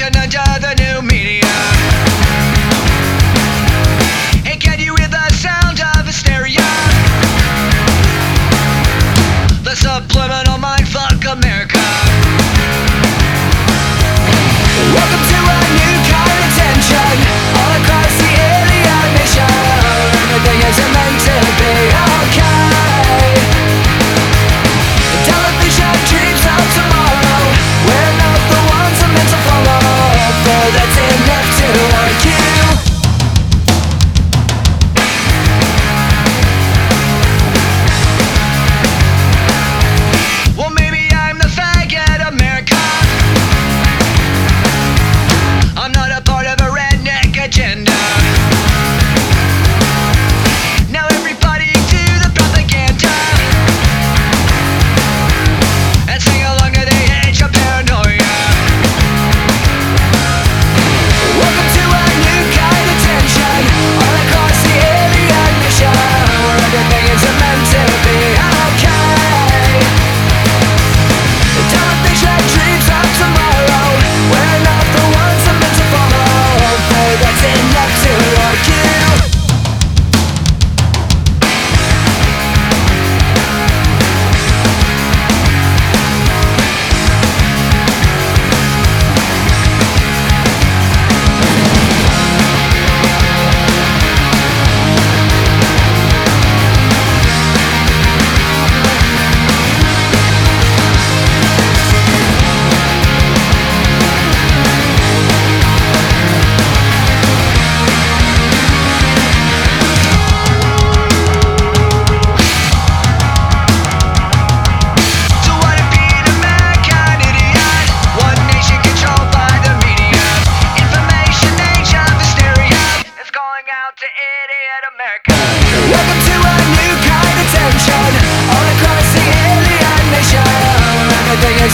generation under the new media. Hey, can you hear the sound of hysteria? The subliminal mindfuck America.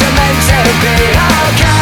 amazing, but I can't